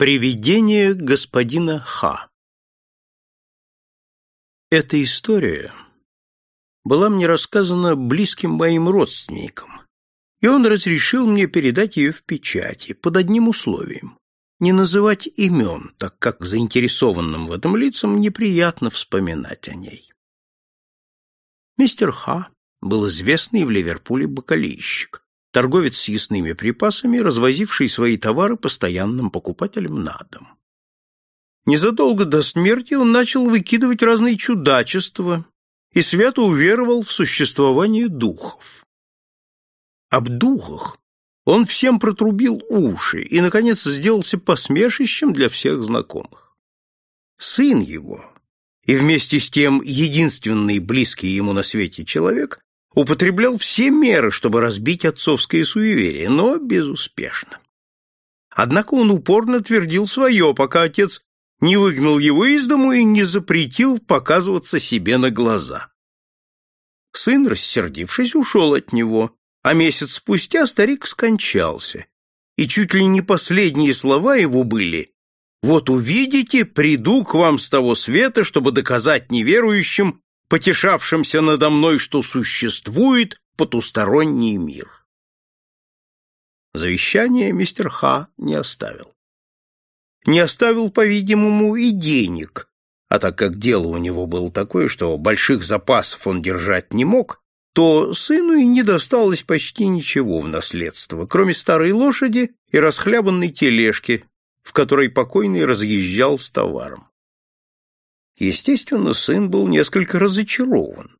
Привидение господина Ха Эта история была мне рассказана близким моим родственникам, и он разрешил мне передать ее в печати под одним условием — не называть имен, так как заинтересованным в этом лицам неприятно вспоминать о ней. Мистер Ха был известный в Ливерпуле бакалейщик, торговец с ясными припасами, развозивший свои товары постоянным покупателям на дом. Незадолго до смерти он начал выкидывать разные чудачества и свято уверовал в существование духов. Об духах он всем протрубил уши и, наконец, сделался посмешищем для всех знакомых. Сын его, и вместе с тем единственный близкий ему на свете человек, употреблял все меры, чтобы разбить отцовское суеверие, но безуспешно. Однако он упорно твердил свое, пока отец не выгнал его из дому и не запретил показываться себе на глаза. Сын, рассердившись, ушел от него, а месяц спустя старик скончался, и чуть ли не последние слова его были «Вот увидите, приду к вам с того света, чтобы доказать неверующим, потешавшимся надо мной, что существует потусторонний мир. Завещание мистер Ха не оставил. Не оставил, по-видимому, и денег, а так как дело у него было такое, что больших запасов он держать не мог, то сыну и не досталось почти ничего в наследство, кроме старой лошади и расхлябанной тележки, в которой покойный разъезжал с товаром. Естественно, сын был несколько разочарован.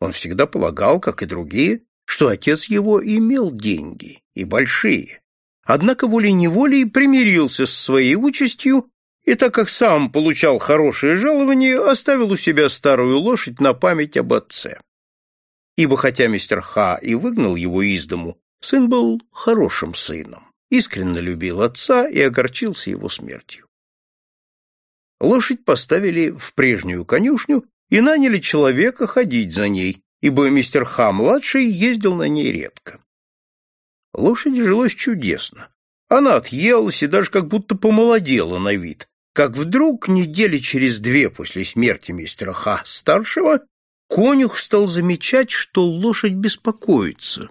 Он всегда полагал, как и другие, что отец его имел деньги, и большие. Однако волей-неволей примирился с своей участью и, так как сам получал хорошее жалование, оставил у себя старую лошадь на память об отце. Ибо хотя мистер Ха и выгнал его из дому, сын был хорошим сыном, искренне любил отца и огорчился его смертью. Лошадь поставили в прежнюю конюшню и наняли человека ходить за ней, ибо мистер Ха-младший ездил на ней редко. Лошади жилось чудесно. Она отъелась и даже как будто помолодела на вид, как вдруг, недели через две после смерти мистера Ха-старшего, конюх стал замечать, что лошадь беспокоится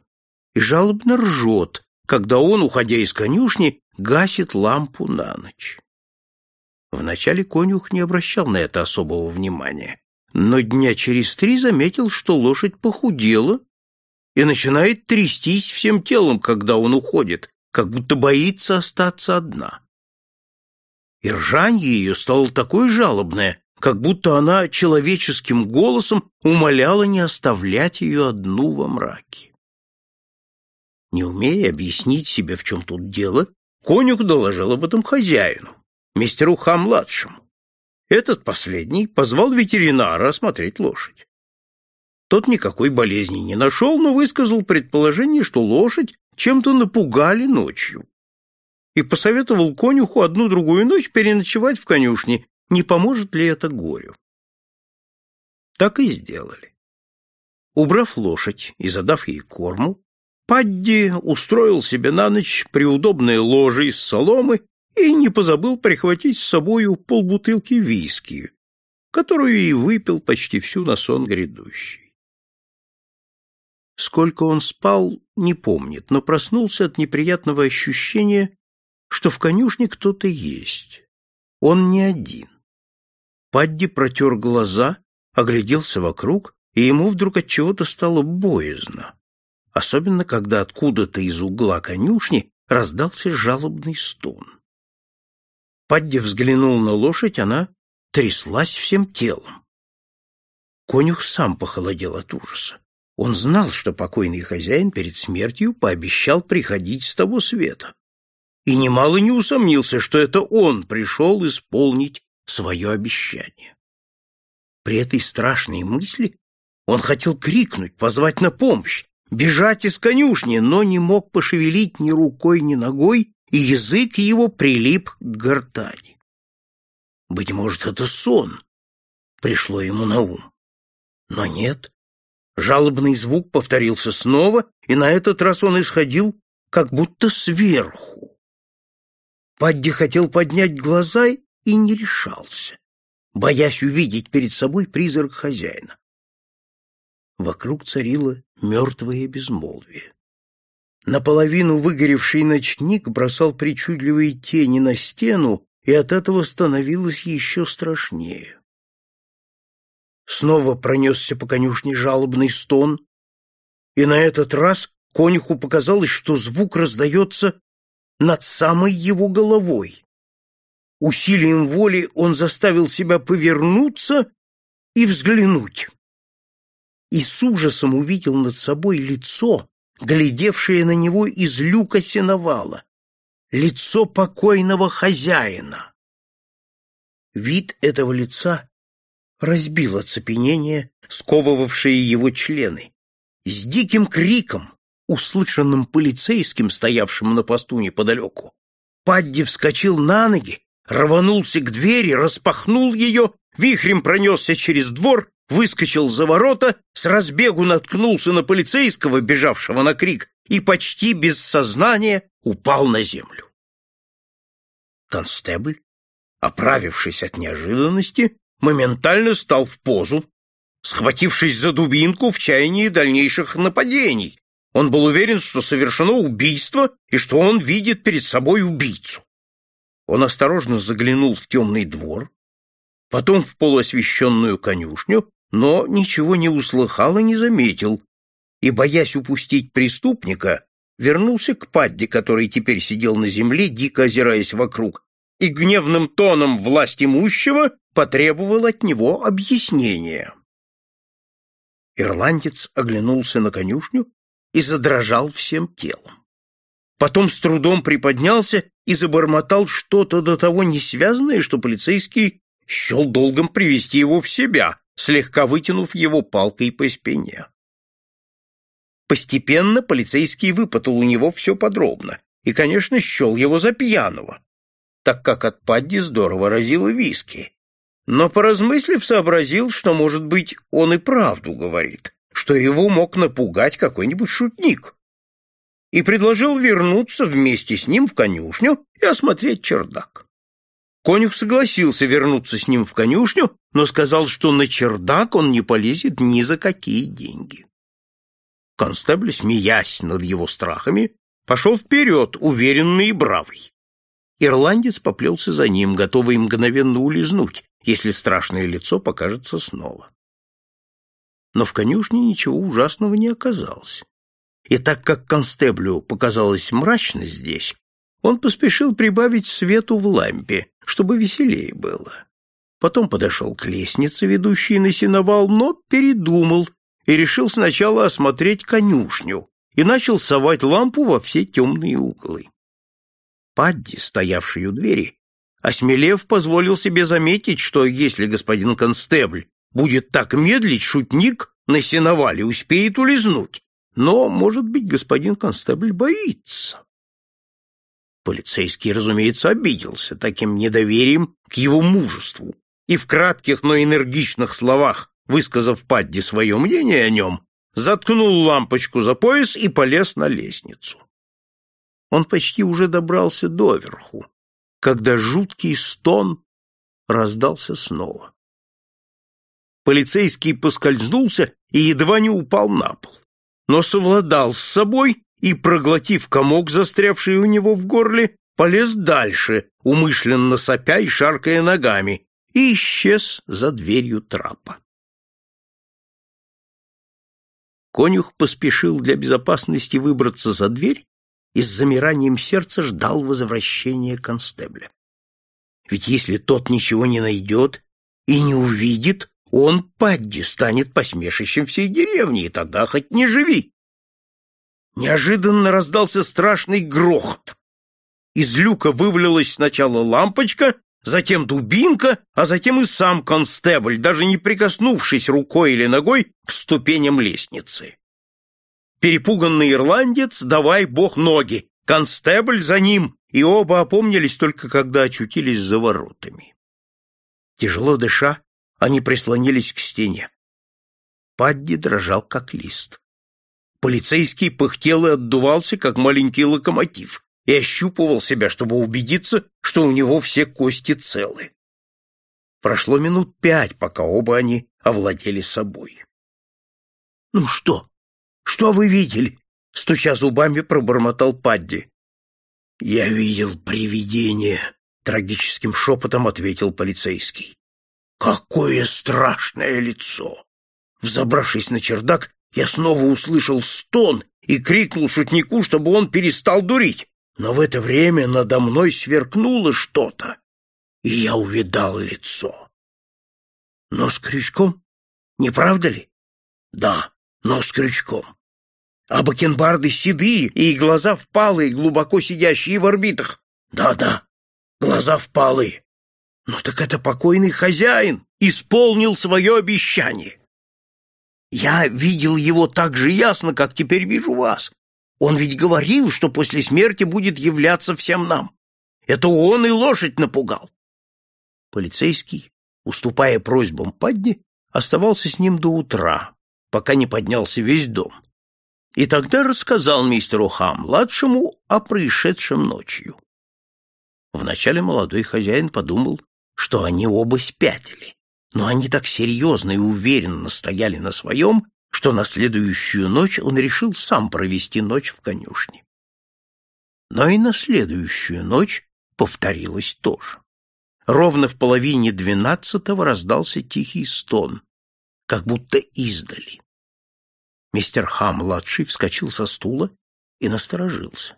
и жалобно ржет, когда он, уходя из конюшни, гасит лампу на ночь. Вначале конюх не обращал на это особого внимания, но дня через три заметил, что лошадь похудела и начинает трястись всем телом, когда он уходит, как будто боится остаться одна. И ржанье ее стало такое жалобное, как будто она человеческим голосом умоляла не оставлять ее одну во мраке. Не умея объяснить себе, в чем тут дело, конюх доложил об этом хозяину мистеру Ха-младшему. Этот последний позвал ветеринара осмотреть лошадь. Тот никакой болезни не нашел, но высказал предположение, что лошадь чем-то напугали ночью. И посоветовал конюху одну-другую ночь переночевать в конюшне, не поможет ли это горю. Так и сделали. Убрав лошадь и задав ей корму, Падди устроил себе на ночь при удобной ложе из соломы и не позабыл прихватить с собою полбутылки виски, которую и выпил почти всю на сон грядущий. Сколько он спал, не помнит, но проснулся от неприятного ощущения, что в конюшне кто-то есть. Он не один. Падди протер глаза, огляделся вокруг, и ему вдруг от чего-то стало боязно, особенно когда откуда-то из угла конюшни раздался жалобный стон. Падди взглянул на лошадь, она тряслась всем телом. Конюх сам похолодел от ужаса. Он знал, что покойный хозяин перед смертью пообещал приходить с того света. И немало не усомнился, что это он пришел исполнить свое обещание. При этой страшной мысли он хотел крикнуть, позвать на помощь, бежать из конюшни, но не мог пошевелить ни рукой, ни ногой и язык его прилип к гортани. Быть может, это сон, пришло ему на ум. Но нет. Жалобный звук повторился снова, и на этот раз он исходил как будто сверху. Падди хотел поднять глаза и не решался, боясь увидеть перед собой призрак хозяина. Вокруг царило мертвое безмолвие. Наполовину выгоревший ночник бросал причудливые тени на стену, и от этого становилось еще страшнее. Снова пронесся по конюшне жалобный стон, и на этот раз конюху показалось, что звук раздается над самой его головой. Усилием воли он заставил себя повернуться и взглянуть. И с ужасом увидел над собой лицо, глядевшее на него из люка сеновала, лицо покойного хозяина. Вид этого лица разбил оцепенение, сковывавшее его члены. С диким криком, услышанным полицейским, стоявшим на посту неподалеку, Падди вскочил на ноги, рванулся к двери, распахнул ее, вихрем пронесся через двор, выскочил за ворота, с разбегу наткнулся на полицейского, бежавшего на крик, и почти без сознания упал на землю. Констебль, оправившись от неожиданности, моментально стал в позу, схватившись за дубинку в чаянии дальнейших нападений. Он был уверен, что совершено убийство и что он видит перед собой убийцу. Он осторожно заглянул в темный двор, потом в полуосвещенную конюшню, но ничего не услыхал и не заметил, и, боясь упустить преступника, вернулся к Падде, который теперь сидел на земле, дико озираясь вокруг, и гневным тоном власть имущего потребовал от него объяснения. Ирландец оглянулся на конюшню и задрожал всем телом. Потом с трудом приподнялся и забормотал что-то до того несвязанное, что полицейский счел долгом привести его в себя, слегка вытянув его палкой по спине. Постепенно полицейский выпытал у него все подробно и, конечно, счел его за пьяного, так как от Падди здорово разило виски. Но, поразмыслив, сообразил, что, может быть, он и правду говорит, что его мог напугать какой-нибудь шутник, и предложил вернуться вместе с ним в конюшню и осмотреть чердак. Конюх согласился вернуться с ним в конюшню, но сказал, что на чердак он не полезет ни за какие деньги. Констебль, смеясь над его страхами, пошел вперед, уверенный и бравый. Ирландец поплелся за ним, готовый мгновенно улизнуть, если страшное лицо покажется снова. Но в конюшне ничего ужасного не оказалось. И так как констеблю показалось мрачно здесь, он поспешил прибавить свету в лампе, чтобы веселее было. Потом подошел к лестнице, ведущей на сеновал, но передумал и решил сначала осмотреть конюшню и начал совать лампу во все темные углы. Падди, стоявший у двери, осмелев, позволил себе заметить, что если господин констебль будет так медлить, шутник на сеновале успеет улизнуть. Но, может быть, господин констебль боится. Полицейский, разумеется, обиделся таким недоверием к его мужеству и в кратких, но энергичных словах, высказав Падди свое мнение о нем, заткнул лампочку за пояс и полез на лестницу. Он почти уже добрался доверху, когда жуткий стон раздался снова. Полицейский поскользнулся и едва не упал на пол, но совладал с собой и, проглотив комок, застрявший у него в горле, полез дальше, умышленно сопя и шаркая ногами, и исчез за дверью трапа. Конюх поспешил для безопасности выбраться за дверь и с замиранием сердца ждал возвращения констебля. Ведь если тот ничего не найдет и не увидит, он, Падди, станет посмешищем всей деревни, и тогда хоть не живи. Неожиданно раздался страшный грохот. Из люка вывалилась сначала лампочка, затем дубинка, а затем и сам констебль, даже не прикоснувшись рукой или ногой к ступеням лестницы. Перепуганный ирландец, давай бог ноги, констебль за ним, и оба опомнились только когда очутились за воротами. Тяжело дыша, они прислонились к стене. Падди дрожал, как лист. Полицейский пыхтел и отдувался, как маленький локомотив, и ощупывал себя, чтобы убедиться, что у него все кости целы. Прошло минут пять, пока оба они овладели собой. — Ну что? Что вы видели? — стуча зубами, пробормотал Падди. — Я видел привидение, — трагическим шепотом ответил полицейский. — Какое страшное лицо! Взобравшись на чердак, я снова услышал стон и крикнул шутнику, чтобы он перестал дурить. Но в это время надо мной сверкнуло что-то, и я увидал лицо. Но с крючком? Не правда ли? Да, но с крючком. А бакенбарды седые, и глаза впалые, глубоко сидящие в орбитах. Да-да, глаза впалые. Ну так это покойный хозяин исполнил свое обещание. Я видел его так же ясно, как теперь вижу вас. Он ведь говорил, что после смерти будет являться всем нам. Это он и лошадь напугал. Полицейский, уступая просьбам Падди, оставался с ним до утра, пока не поднялся весь дом. И тогда рассказал мистеру Ха-младшему о происшедшем ночью. Вначале молодой хозяин подумал, что они оба спятили, но они так серьезно и уверенно стояли на своем, что на следующую ночь он решил сам провести ночь в конюшне. Но и на следующую ночь повторилось то же. Ровно в половине двенадцатого раздался тихий стон, как будто издали. Мистер Ха-младший вскочил со стула и насторожился.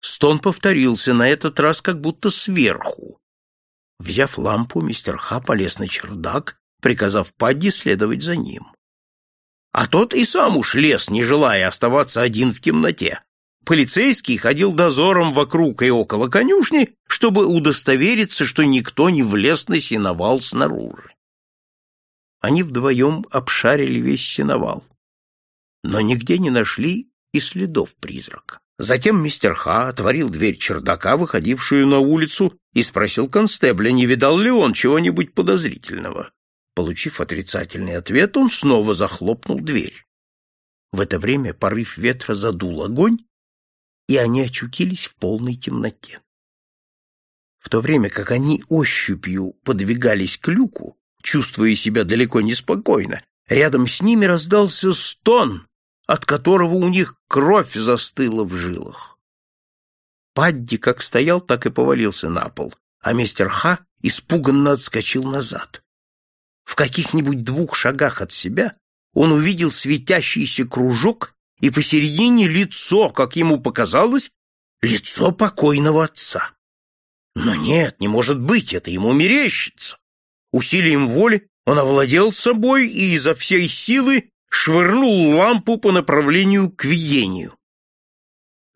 Стон повторился, на этот раз как будто сверху. Взяв лампу, мистер Ха полез на чердак, приказав Падди следовать за ним. А тот и сам уж лез, не желая оставаться один в темноте. Полицейский ходил дозором вокруг и около конюшни, чтобы удостовериться, что никто не влез на сеновал снаружи. Они вдвоем обшарили весь сеновал, но нигде не нашли и следов призрака. Затем мистер Ха отворил дверь чердака, выходившую на улицу, и спросил констебля, не видал ли он чего-нибудь подозрительного. Получив отрицательный ответ, он снова захлопнул дверь. В это время порыв ветра задул огонь, и они очутились в полной темноте. В то время как они ощупью подвигались к люку, чувствуя себя далеко неспокойно, рядом с ними раздался стон, от которого у них кровь застыла в жилах. Падди как стоял, так и повалился на пол, а мистер Ха испуганно отскочил назад. В каких-нибудь двух шагах от себя он увидел светящийся кружок и посередине лицо, как ему показалось, лицо покойного отца. Но нет, не может быть, это ему мерещится. Усилием воли он овладел собой и изо всей силы швырнул лампу по направлению к видению.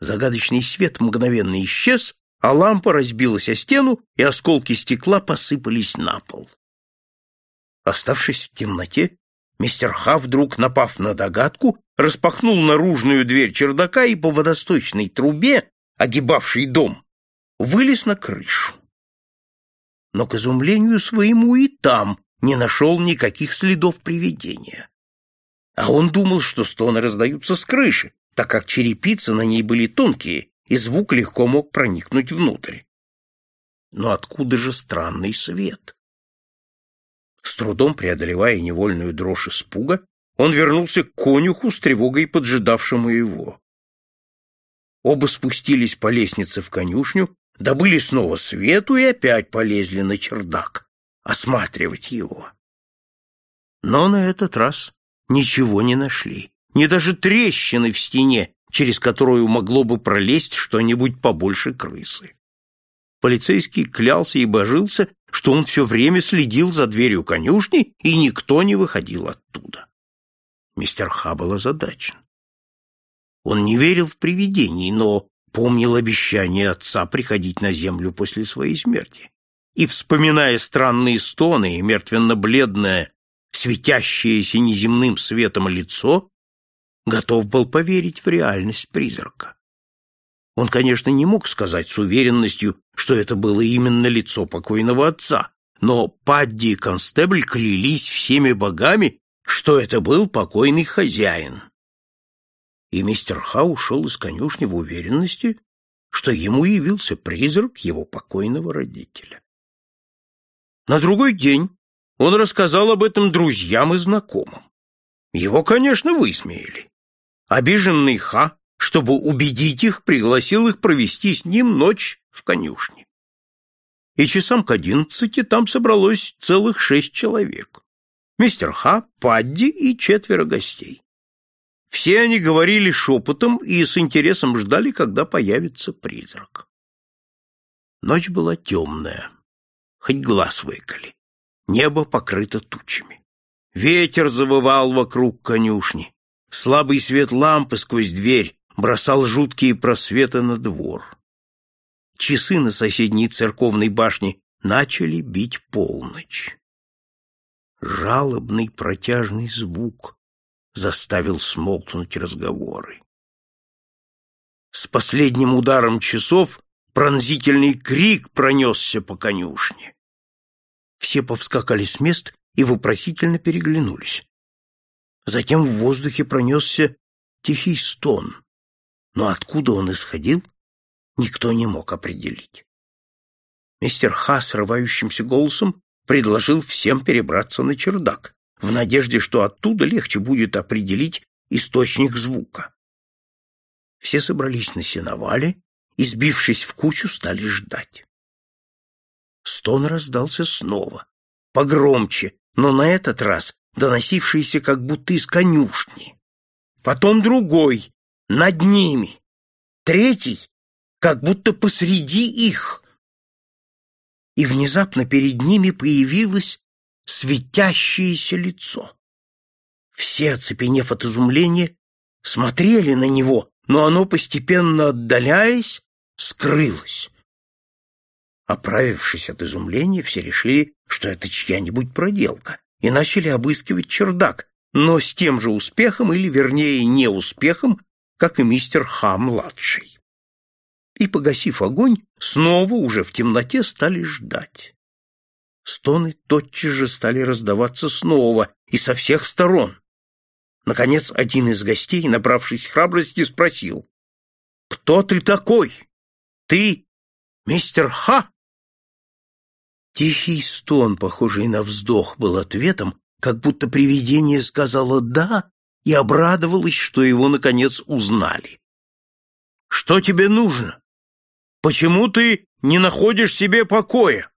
Загадочный свет мгновенно исчез, а лампа разбилась о стену, и осколки стекла посыпались на пол. Оставшись в темноте, мистер Ха, вдруг напав на догадку, распахнул наружную дверь чердака и по водосточной трубе, огибавшей дом, вылез на крышу. Но, к изумлению своему, и там не нашел никаких следов привидения. А он думал, что стоны раздаются с крыши, так как черепицы на ней были тонкие, и звук легко мог проникнуть внутрь. Но откуда же странный свет? С трудом преодолевая невольную дрожь испуга, он вернулся к конюху с тревогой поджидавшему его. Оба спустились по лестнице в конюшню, добыли снова свету и опять полезли на чердак, осматривать его. Но на этот раз ничего не нашли, ни даже трещины в стене, через которую могло бы пролезть что-нибудь побольше крысы. Полицейский клялся и божился, что он все время следил за дверью конюшни, и никто не выходил оттуда. Мистер Ха был озадачен. Он не верил в привидений, но помнил обещание отца приходить на землю после своей смерти. И, вспоминая странные стоны и мертвенно-бледное, светящееся неземным светом лицо, готов был поверить в реальность призрака. Он, конечно, не мог сказать с уверенностью, что это было именно лицо покойного отца, но Падди и Констебль клялись всеми богами, что это был покойный хозяин. И мистер Ха ушел из конюшни в уверенности, что ему явился призрак его покойного родителя. На другой день он рассказал об этом друзьям и знакомым. Его, конечно, высмеяли. Обиженный Ха, чтобы убедить их, пригласил их провести с ним ночь в конюшне. И часам к одиннадцати там собралось целых шесть человек. Мистер Ха, Падди и четверо гостей. Все они говорили шепотом и с интересом ждали, когда появится призрак. Ночь была темная, хоть глаз выколи. Небо покрыто тучами. Ветер завывал вокруг конюшни. Слабый свет лампы сквозь дверь бросал жуткие просветы на двор. Часы на соседней церковной башне начали бить полночь. Жалобный протяжный звук заставил смолкнуть разговоры. С последним ударом часов пронзительный крик пронесся по конюшне. Все повскакали с мест и вопросительно переглянулись. Затем в воздухе пронесся тихий стон, но откуда он исходил, никто не мог определить. Мистер Ха срывающимся голосом предложил всем перебраться на чердак, в надежде, что оттуда легче будет определить источник звука. Все собрались на сеновале и, сбившись в кучу, стали ждать. Стон раздался снова, погромче, но на этот раз доносившийся как будто из конюшни. Потом другой, над ними. Третий, как будто посреди их. И внезапно перед ними появилось светящееся лицо. Все, оцепенев от изумления, смотрели на него, но оно, постепенно отдаляясь, скрылось. Оправившись от изумления, все решили, что это чья-нибудь проделка, и начали обыскивать чердак, но с тем же успехом, или, вернее, неуспехом, как и мистер Ха-младший. И, погасив огонь, снова уже в темноте стали ждать. Стоны тотчас же стали раздаваться снова и со всех сторон. Наконец, один из гостей, набравшись храбрости, спросил. — Кто ты такой? Ты мистер Ха? Тихий стон, похожий на вздох, был ответом, как будто привидение сказало «да» и обрадовалось, что его, наконец, узнали. «Что тебе нужно? Почему ты не находишь себе покоя?»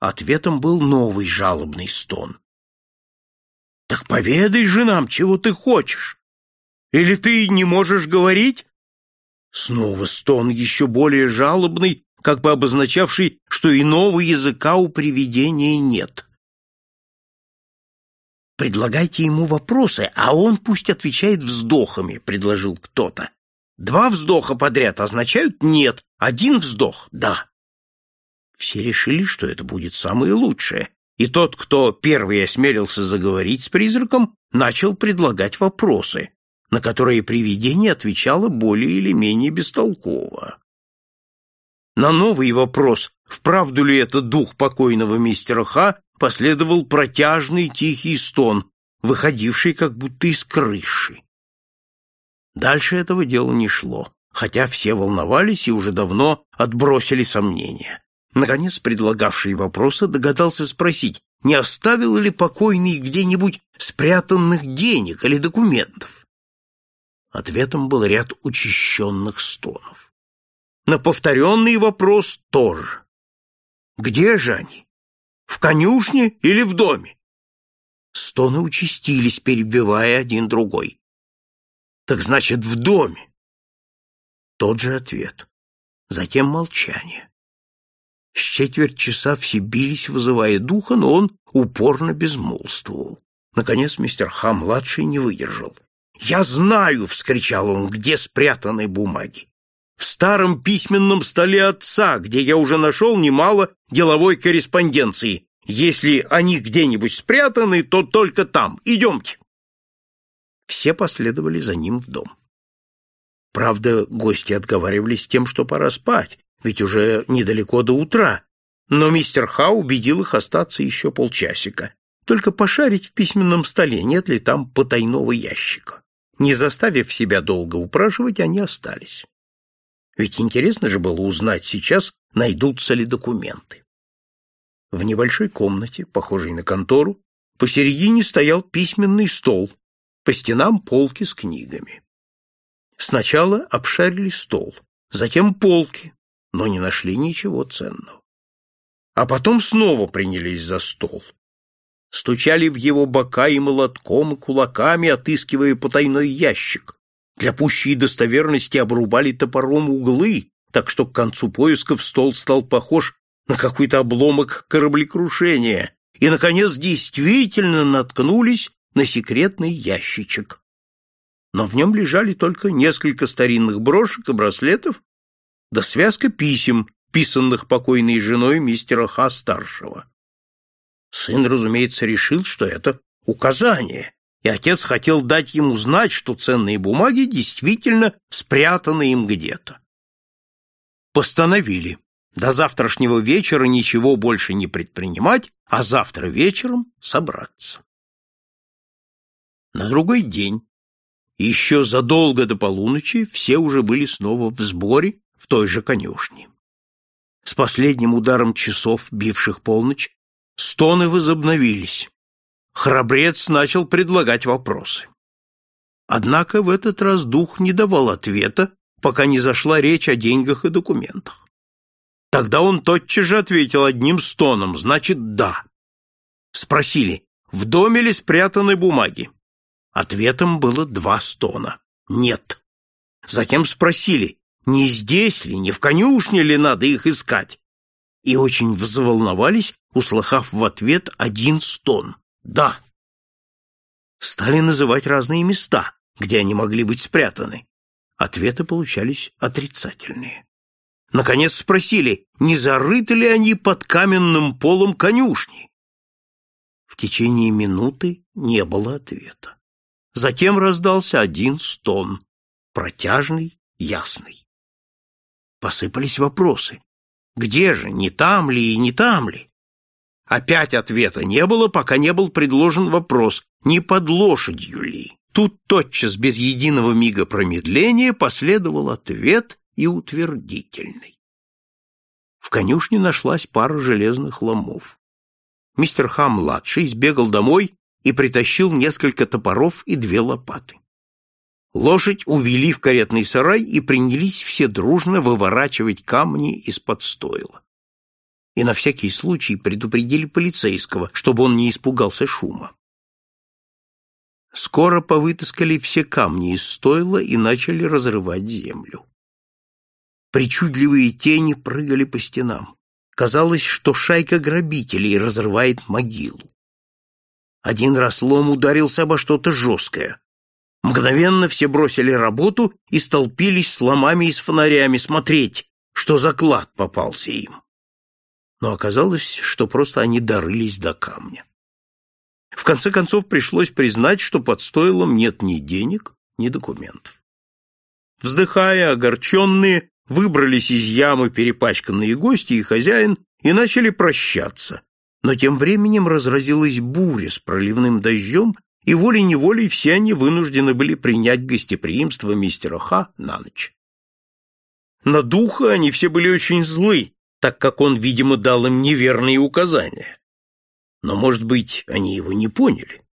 Ответом был новый жалобный стон. «Так поведай же нам, чего ты хочешь. Или ты не можешь говорить?» Снова стон, еще более жалобный, как бы обозначавший, что иного языка у привидения нет. «Предлагайте ему вопросы, а он пусть отвечает вздохами», — предложил кто-то. «Два вздоха подряд означают «нет», один вздох — «да». Все решили, что это будет самое лучшее, и тот, кто первый осмелился заговорить с призраком, начал предлагать вопросы, на которые привидение отвечало более или менее бестолково. На новый вопрос, вправду ли это дух покойного мистера Ха, последовал протяжный тихий стон, выходивший как будто из крыши. Дальше этого дела не шло, хотя все волновались и уже давно отбросили сомнения. Наконец, предлагавший вопросы догадался спросить, не оставил ли покойный где-нибудь спрятанных денег или документов. Ответом был ряд учащенных стонов. На повторенный вопрос тоже. Где же они? В конюшне или в доме? Стоны участились, перебивая один другой. Так значит, в доме. Тот же ответ. Затем молчание. С четверть часа все бились, вызывая духа, но он упорно безмолвствовал. Наконец мистер Ха-младший не выдержал. «Я знаю!» — вскричал он, — «где спрятаны бумаги? В старом письменном столе отца, где я уже нашел немало деловой корреспонденции. Если они где-нибудь спрятаны, то только там. Идемте!» Все последовали за ним в дом. Правда, гости отговаривались тем, что пора спать, ведь уже недалеко до утра, но мистер Ха убедил их остаться еще полчасика, только пошарить в письменном столе, нет ли там потайного ящика. Не заставив себя долго упрашивать, они остались. Ведь интересно же было узнать сейчас, найдутся ли документы. В небольшой комнате, похожей на контору, посередине стоял письменный стол, по стенам полки с книгами. Сначала обшарили стол, затем полки, но не нашли ничего ценного. А потом снова принялись за стол. Стучали в его бока и молотком, и кулаками, отыскивая потайной ящик. Для пущей достоверности обрубали топором углы, так что к концу поисков стол стал похож на какой-то обломок кораблекрушения, и, наконец, действительно наткнулись на секретный ящичек. Но в нем лежали только несколько старинных брошек и браслетов, да связка писем, писанных покойной женой мистера Ха-старшего. Сын, разумеется, решил, что это указание, и отец хотел дать ему знать, что ценные бумаги действительно спрятаны им где-то. Постановили до завтрашнего вечера ничего больше не предпринимать, а завтра вечером собраться. На другой день, еще задолго до полуночи, все уже были снова в сборе в той же конюшне. С последним ударом часов, бивших полночь, стоны возобновились. Храбрец начал предлагать вопросы. Однако в этот раз дух не давал ответа, пока не зашла речь о деньгах и документах. Тогда он тотчас же ответил одним стоном, значит, да. Спросили, в доме ли спрятаны бумаги? Ответом было два стона. Нет. Затем спросили, не здесь ли, не в конюшне ли надо их искать? И очень взволновались, услыхав в ответ один стон. Да. Стали называть разные места, где они могли быть спрятаны. Ответы получались отрицательные. Наконец спросили, не зарыты ли они под каменным полом конюшни. В течение минуты не было ответа. Затем раздался один стон, протяжный, ясный. Посыпались вопросы. Где же, не там ли и не там ли? Опять ответа не было, пока не был предложен вопрос, не под лошадью ли. Тут тотчас, без единого мига промедления, последовал ответ и утвердительный. В конюшне нашлась пара железных ломов. Мистер Хам-младший сбегал домой и притащил несколько топоров и две лопаты. Лошадь увели в каретный сарай и принялись все дружно выворачивать камни из-под стойла. И на всякий случай предупредили полицейского, чтобы он не испугался шума. Скоро повытаскали все камни из стойла и начали разрывать землю. Причудливые тени прыгали по стенам. Казалось, что шайка грабителей разрывает могилу. Один раз лом ударился обо что-то жесткое. Мгновенно все бросили работу и столпились с ломами и с фонарями смотреть, что за клад попался им. Но оказалось, что просто они дорылись до камня. В конце концов пришлось признать, что под стойлом нет ни денег, ни документов. Вздыхая, огорченные, Выбрались из ямы перепачканные гости и хозяин и начали прощаться. Но тем временем разразилась буря с проливным дождем, и волей-неволей все они вынуждены были принять гостеприимство мистера Ха на ночь. На духа они все были очень злы, так как он, видимо, дал им неверные указания. Но, может быть, они его не поняли.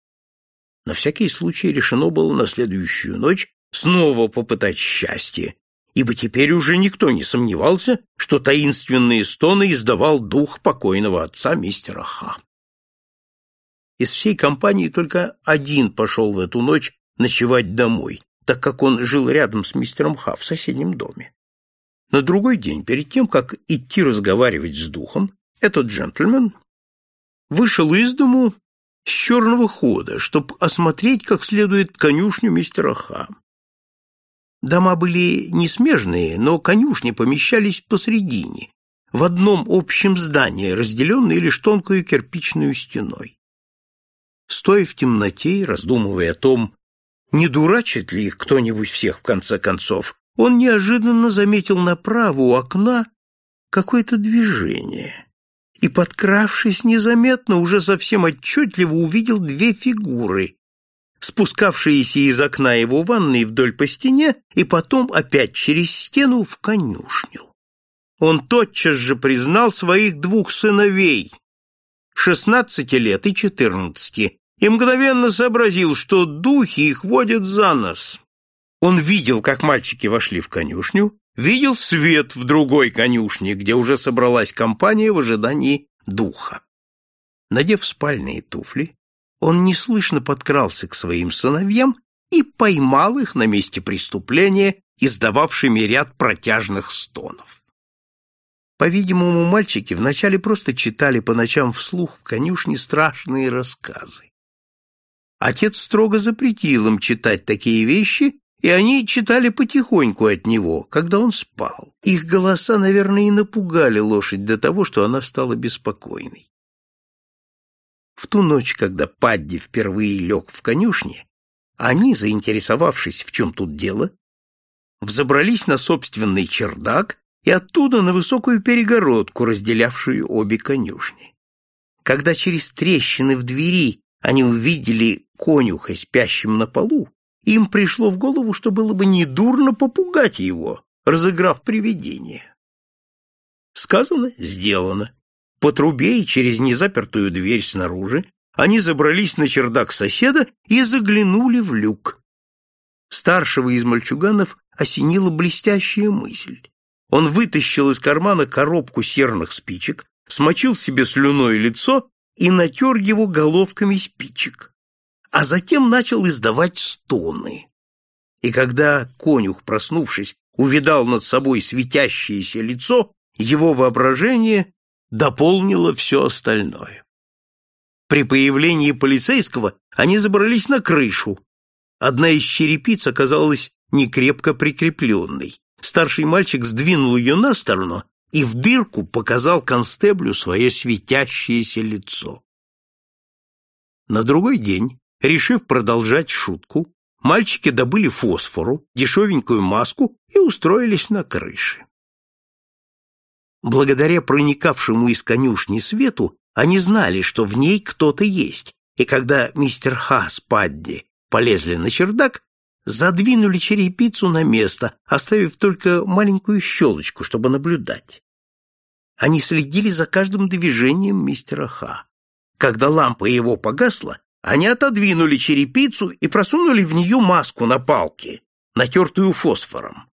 На всякий случай решено было на следующую ночь снова попытать счастье ибо теперь уже никто не сомневался, что таинственные стоны издавал дух покойного отца мистера Ха. Из всей компании только один пошел в эту ночь ночевать домой, так как он жил рядом с мистером Ха в соседнем доме. На другой день, перед тем, как идти разговаривать с духом, этот джентльмен вышел из дому с черного хода, чтобы осмотреть как следует конюшню мистера Ха. Дома были не смежные, но конюшни помещались посредине, в одном общем здании, разделенные лишь тонкой кирпичной стеной. Стоя в темноте и раздумывая о том, не дурачит ли их кто-нибудь всех в конце концов, он неожиданно заметил направо у окна какое-то движение и, подкравшись незаметно, уже совсем отчетливо увидел две фигуры, спускавшиеся из окна его ванной вдоль по стене и потом опять через стену в конюшню. Он тотчас же признал своих двух сыновей, шестнадцати лет и четырнадцати, и мгновенно сообразил, что духи их водят за нос. Он видел, как мальчики вошли в конюшню, видел свет в другой конюшне, где уже собралась компания в ожидании духа. Надев спальные туфли, он неслышно подкрался к своим сыновьям и поймал их на месте преступления, издававшими ряд протяжных стонов. По-видимому, мальчики вначале просто читали по ночам вслух в конюшне страшные рассказы. Отец строго запретил им читать такие вещи, и они читали потихоньку от него, когда он спал. Их голоса, наверное, и напугали лошадь до того, что она стала беспокойной. В ту ночь, когда Падди впервые лег в конюшне, они, заинтересовавшись, в чем тут дело, взобрались на собственный чердак и оттуда на высокую перегородку, разделявшую обе конюшни. Когда через трещины в двери они увидели конюха, спящим на полу, им пришло в голову, что было бы недурно попугать его, разыграв привидение. Сказано, сделано. По трубе и через незапертую дверь снаружи они забрались на чердак соседа и заглянули в люк. Старшего из мальчуганов осенила блестящая мысль. Он вытащил из кармана коробку серных спичек, смочил себе слюной лицо и натер его головками спичек, а затем начал издавать стоны. И когда конюх, проснувшись, увидал над собой светящееся лицо, его воображение дополнило все остальное. При появлении полицейского они забрались на крышу. Одна из черепиц оказалась некрепко прикрепленной. Старший мальчик сдвинул ее на сторону и в дырку показал констеблю свое светящееся лицо. На другой день, решив продолжать шутку, мальчики добыли фосфору, дешевенькую маску и устроились на крыше. Благодаря проникавшему из конюшни свету, они знали, что в ней кто-то есть, и когда мистер Ха с Падди полезли на чердак, задвинули черепицу на место, оставив только маленькую щелочку, чтобы наблюдать. Они следили за каждым движением мистера Ха. Когда лампа его погасла, они отодвинули черепицу и просунули в нее маску на палке, натертую фосфором.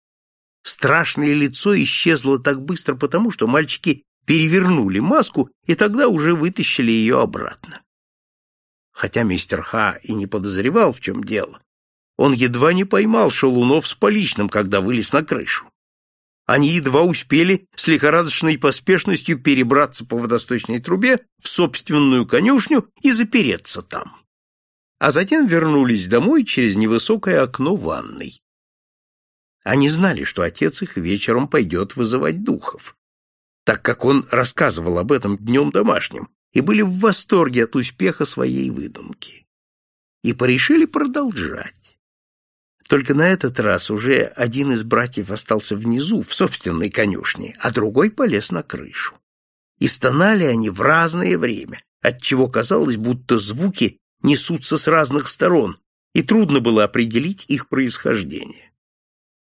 Страшное лицо исчезло так быстро потому, что мальчики перевернули маску и тогда уже вытащили ее обратно. Хотя мистер Ха и не подозревал, в чем дело, он едва не поймал шалунов с поличным, когда вылез на крышу. Они едва успели с лихорадочной поспешностью перебраться по водосточной трубе в собственную конюшню и запереться там. А затем вернулись домой через невысокое окно ванной. Они знали, что отец их вечером пойдет вызывать духов, так как он рассказывал об этом днем домашним, и были в восторге от успеха своей выдумки. И порешили продолжать. Только на этот раз уже один из братьев остался внизу, в собственной конюшне, а другой полез на крышу. И стонали они в разное время, отчего казалось, будто звуки несутся с разных сторон, и трудно было определить их происхождение.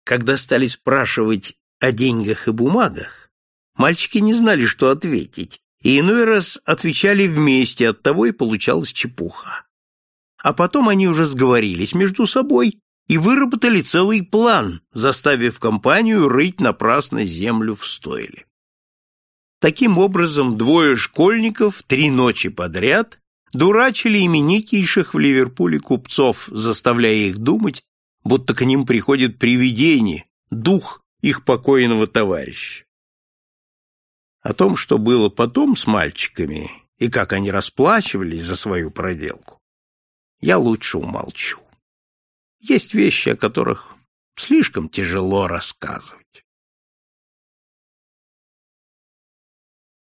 Когда стали спрашивать о деньгах и бумагах, мальчики не знали, что ответить, и иной раз отвечали вместе, оттого и получалась чепуха. А потом они уже сговорились между собой и выработали целый план, заставив компанию рыть напрасно землю в стойле. Таким образом, двое школьников три ночи подряд дурачили именитейших в Ливерпуле купцов, заставляя их думать, будто к ним приходит привидение, дух их покойного товарища. О том, что было потом с мальчиками и как они расплачивались за свою проделку, я лучше умолчу. Есть вещи, о которых слишком тяжело рассказывать.